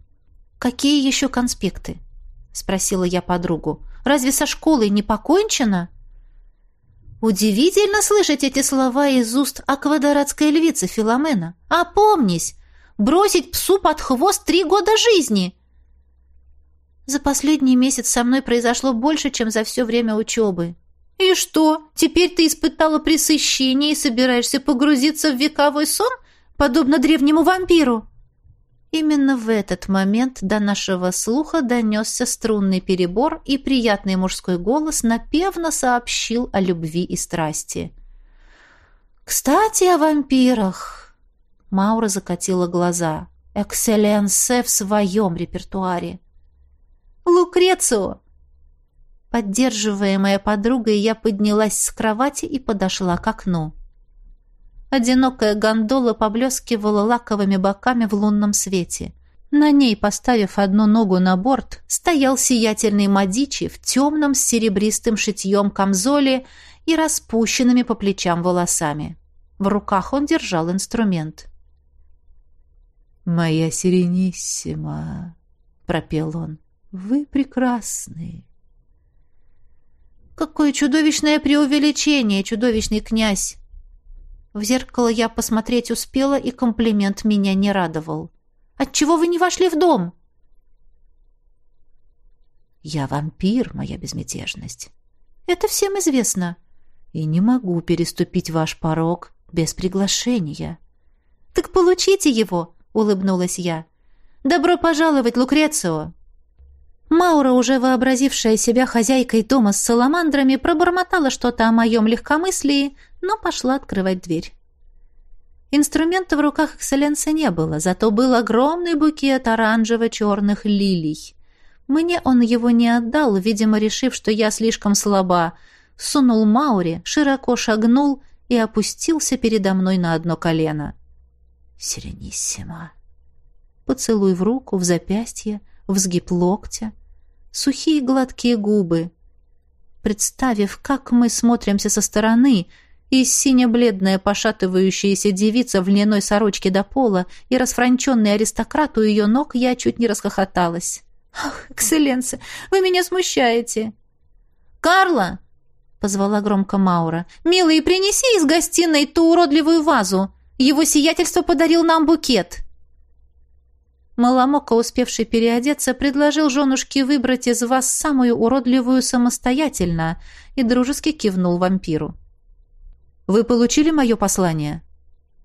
«Какие еще конспекты?» — спросила я подругу. «Разве со школой не покончено?» «Удивительно слышать эти слова из уст аквадоратской львицы Филомена. Опомнись! Бросить псу под хвост три года жизни!» За последний месяц со мной произошло больше, чем за все время учебы. И что, теперь ты испытала пресыщение и собираешься погрузиться в вековой сон, подобно древнему вампиру?» Именно в этот момент до нашего слуха донесся струнный перебор, и приятный мужской голос напевно сообщил о любви и страсти. «Кстати, о вампирах!» Маура закатила глаза. «Экселленсе в своем репертуаре!» Лукрецио!» Поддерживаемая подругой, я поднялась с кровати и подошла к окну. Одинокая гондола поблескивала лаковыми боками в лунном свете. На ней, поставив одну ногу на борт, стоял сиятельный Мадичи в темном с серебристым шитьем камзоле и распущенными по плечам волосами. В руках он держал инструмент. «Моя Сирениссима», — пропел он, — «вы прекрасны». «Какое чудовищное преувеличение, чудовищный князь!» В зеркало я посмотреть успела, и комплимент меня не радовал. «Отчего вы не вошли в дом?» «Я вампир, моя безмятежность». «Это всем известно». «И не могу переступить ваш порог без приглашения». «Так получите его!» — улыбнулась я. «Добро пожаловать, Лукрецио!» Маура, уже вообразившая себя хозяйкой дома с саламандрами, пробормотала что-то о моем легкомыслии, но пошла открывать дверь. Инструмента в руках экселленса не было, зато был огромный букет оранжево-черных лилий. Мне он его не отдал, видимо, решив, что я слишком слаба. Сунул Мауре, широко шагнул и опустился передо мной на одно колено. «Сирениссимо!» Поцелуй в руку, в запястье, в сгиб локтя, сухие гладкие губы. Представив, как мы смотримся со стороны, и сине-бледная пошатывающаяся девица в льняной сорочке до пола и расфранченный аристократ у ее ног, я чуть не расхохоталась. «Ах, экселленция, вы меня смущаете!» «Карла!» — позвала громко Маура. «Милый, принеси из гостиной ту уродливую вазу. Его сиятельство подарил нам букет». Маломока, успевший переодеться, предложил женушке выбрать из вас самую уродливую самостоятельно и дружески кивнул вампиру. «Вы получили мое послание?»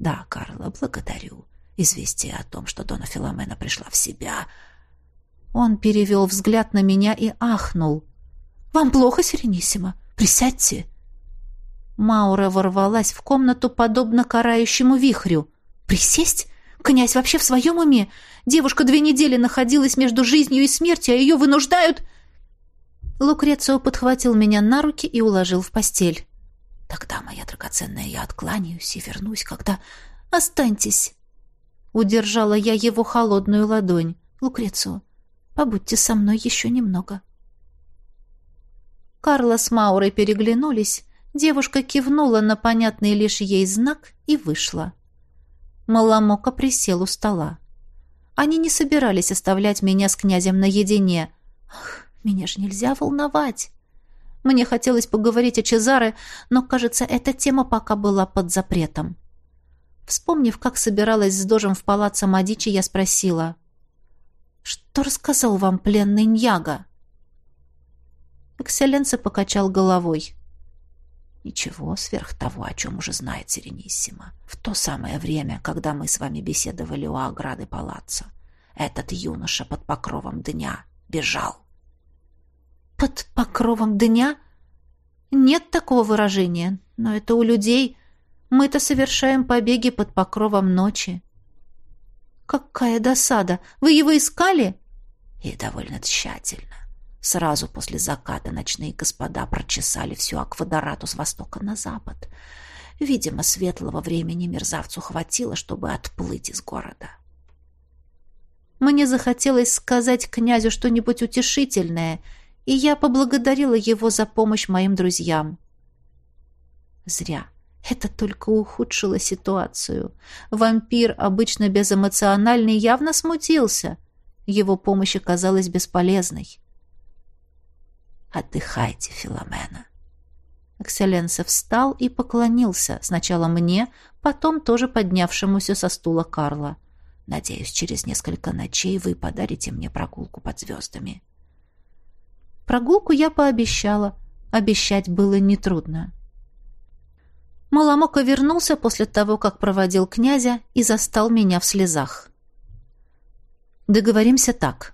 «Да, Карла, благодарю. Известие о том, что Дона Филомена пришла в себя...» Он перевел взгляд на меня и ахнул. «Вам плохо, Серениссимо? Присядьте!» Маура ворвалась в комнату, подобно карающему вихрю. «Присесть? Князь вообще в своем уме? Девушка две недели находилась между жизнью и смертью, а ее вынуждают...» Лукрецио подхватил меня на руки и уложил в постель. «Тогда, моя драгоценная, я откланяюсь и вернусь, когда...» «Останьтесь!» Удержала я его холодную ладонь. «Лукрецио, побудьте со мной еще немного». Карла с Маурой переглянулись, девушка кивнула на понятный лишь ей знак и вышла. Маламока присел у стола. Они не собирались оставлять меня с князем наедине. Ах, меня же нельзя волновать. Мне хотелось поговорить о Чезаре, но, кажется, эта тема пока была под запретом. Вспомнив, как собиралась с дожем в палаццо Мадичи, я спросила. «Что рассказал вам пленный Ньяга?» Экселленце покачал головой. Ничего сверх того, о чем уже знает Сирениссима. В то самое время, когда мы с вами беседовали у ограды палаца, этот юноша под покровом дня бежал. Под покровом дня? Нет такого выражения, но это у людей. Мы-то совершаем побеги под покровом ночи. Какая досада! Вы его искали? И довольно тщательно. Сразу после заката ночные господа прочесали всю Аквадорату с востока на запад. Видимо, светлого времени мерзавцу хватило, чтобы отплыть из города. Мне захотелось сказать князю что-нибудь утешительное, и я поблагодарила его за помощь моим друзьям. Зря. Это только ухудшило ситуацию. Вампир, обычно безэмоциональный, явно смутился. Его помощь оказалась бесполезной. Отдыхайте, Филомена. Экселленса встал и поклонился, сначала мне, потом тоже поднявшемуся со стула Карла. Надеюсь, через несколько ночей вы подарите мне прогулку под звездами. Прогулку я пообещала. Обещать было нетрудно. Маламока вернулся после того, как проводил князя и застал меня в слезах. «Договоримся так. —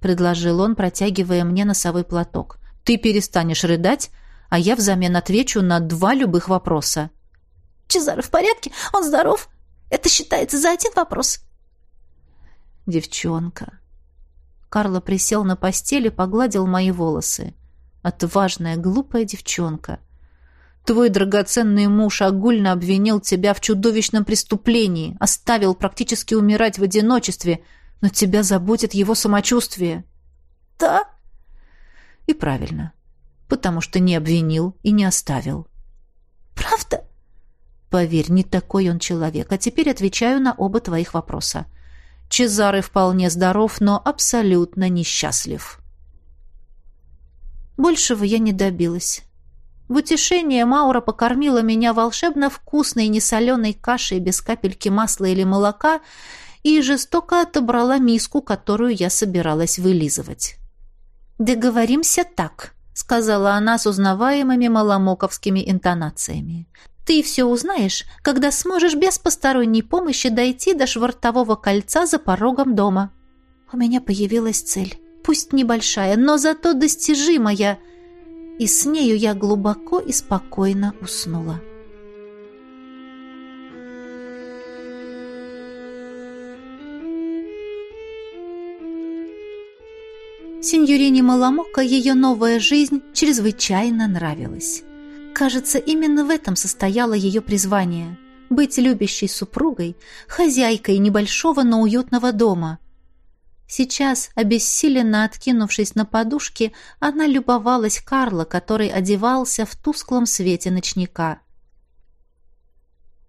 предложил он, протягивая мне носовой платок. «Ты перестанешь рыдать, а я взамен отвечу на два любых вопроса». «Чезаро в порядке? Он здоров? Это считается за один вопрос?» «Девчонка». Карло присел на постели, погладил мои волосы. «Отважная, глупая девчонка. Твой драгоценный муж огульно обвинил тебя в чудовищном преступлении, оставил практически умирать в одиночестве — но тебя заботит его самочувствие. Да? И правильно. Потому что не обвинил и не оставил. Правда? Поверь, не такой он человек. А теперь отвечаю на оба твоих вопроса. Чезаре вполне здоров, но абсолютно несчастлив. Большего я не добилась. В утешение Маура покормила меня волшебно вкусной несоленой кашей без капельки масла или молока и жестоко отобрала миску, которую я собиралась вылизывать. «Договоримся так», — сказала она с узнаваемыми маломоковскими интонациями. «Ты все узнаешь, когда сможешь без посторонней помощи дойти до швартового кольца за порогом дома». У меня появилась цель, пусть небольшая, но зато достижимая — и с нею я глубоко и спокойно уснула. Синьорине Маламока ее новая жизнь чрезвычайно нравилась. Кажется, именно в этом состояло ее призвание – быть любящей супругой, хозяйкой небольшого, но уютного дома – Сейчас, обессиленно откинувшись на подушке, она любовалась Карло, который одевался в тусклом свете ночника.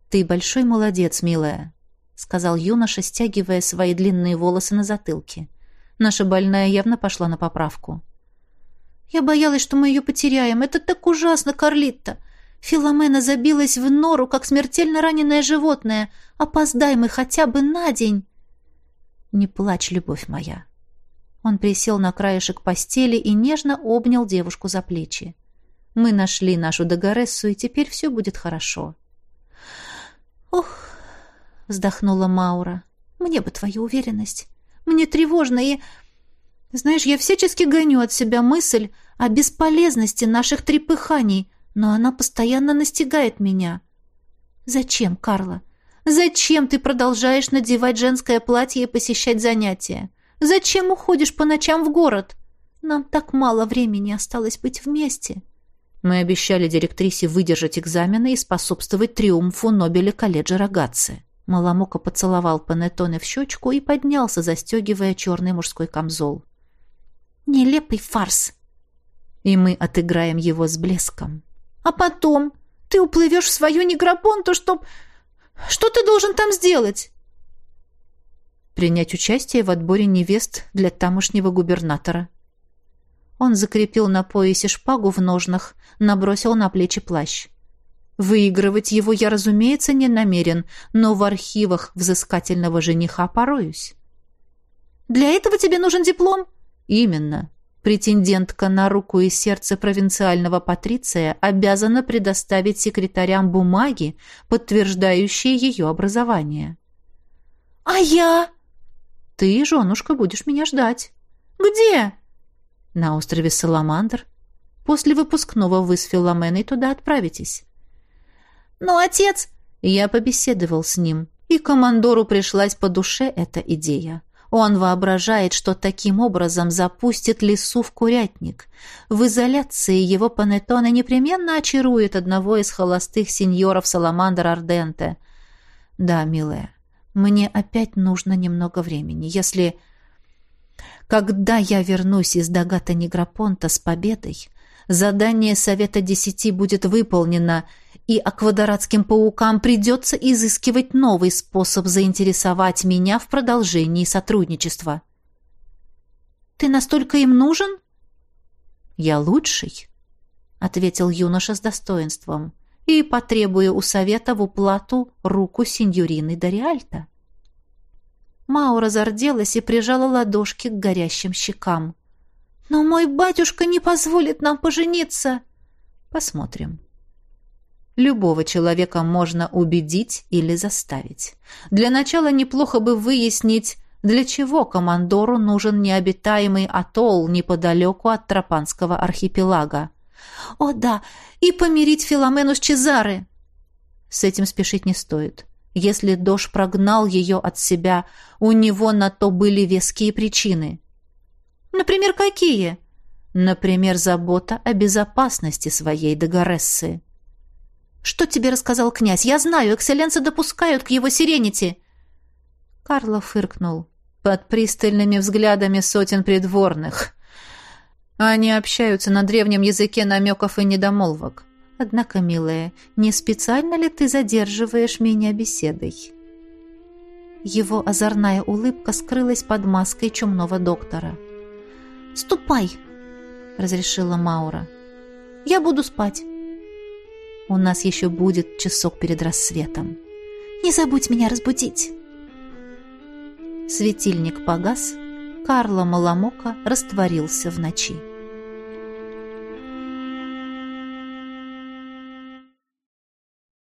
«Ты большой молодец, милая», — сказал юноша, стягивая свои длинные волосы на затылке. Наша больная явно пошла на поправку. «Я боялась, что мы ее потеряем. Это так ужасно, Карлитта. Филомена забилась в нору, как смертельно раненое животное. Опоздай мы хотя бы на день». «Не плачь, любовь моя». Он присел на краешек постели и нежно обнял девушку за плечи. «Мы нашли нашу Дагорессу, и теперь все будет хорошо». «Ох!» — вздохнула Маура. «Мне бы твою уверенность. Мне тревожно и...» «Знаешь, я всячески гоню от себя мысль о бесполезности наших трепыханий, но она постоянно настигает меня». «Зачем, Карла? Зачем ты продолжаешь надевать женское платье и посещать занятия? Зачем уходишь по ночам в город? Нам так мало времени осталось быть вместе. Мы обещали директрисе выдержать экзамены и способствовать триумфу Нобеля колледжа Рогатцы. Маламока поцеловал Панеттоне в щечку и поднялся, застегивая черный мужской камзол. «Нелепый фарс!» «И мы отыграем его с блеском». «А потом ты уплывешь в свою негропонту, чтоб что ты должен там сделать?» «Принять участие в отборе невест для тамошнего губернатора». Он закрепил на поясе шпагу в ножнах, набросил на плечи плащ. Выигрывать его я, разумеется, не намерен, но в архивах взыскательного жениха пороюсь. «Для этого тебе нужен диплом?» «Именно. Претендентка на руку и сердце провинциального патриция обязана предоставить секретарям бумаги, подтверждающие ее образование. «А я?» «Ты, женушка, будешь меня ждать». «Где?» «На острове Саламандр. После выпускного вы с Филоменой туда отправитесь». «Но отец...» Я побеседовал с ним, и командору пришлась по душе эта идея. Он воображает, что таким образом запустит лесу в курятник. В изоляции его панеттоне непременно очарует одного из холостых сеньоров Саламандр Арденте. Да, милая, мне опять нужно немного времени. Если... Когда я вернусь из Дагата Негропонта с победой, задание Совета Десяти будет выполнено, и аквадоратским паукам придется изыскивать новый способ заинтересовать меня в продолжении сотрудничества. «Ты настолько им нужен?» «Я лучший», — ответил юноша с достоинством, и потребуя у совета в уплату руку сеньорины Дориальта. Маура зарделась и прижала ладошки к горящим щекам. «Но мой батюшка не позволит нам пожениться!» «Посмотрим», Любого человека можно убедить или заставить. Для начала неплохо бы выяснить, для чего командору нужен необитаемый атолл неподалеку от Тропанского архипелага. «О да, и помирить Филомену с Чезаре!» С этим спешить не стоит. Если Дош прогнал ее от себя, у него на то были веские причины. «Например, какие?» Например, забота о безопасности своей Дагорессы. Что тебе рассказал князь? Я знаю, экселленцы допускают к его сирените. Карло фыркнул. под пристальными взглядами сотен придворных. Они общаются на древнем языке намеков и недомолвок. Однако, милая, не специально ли ты задерживаешь меня беседой?» Его озорная улыбка скрылась под маской чумного доктора. «Ступай!» — разрешила Маура. «Я буду спать». «У нас еще будет часок перед рассветом». «Не забудь меня разбудить!» Светильник погас, Карло Маламока растворился в ночи.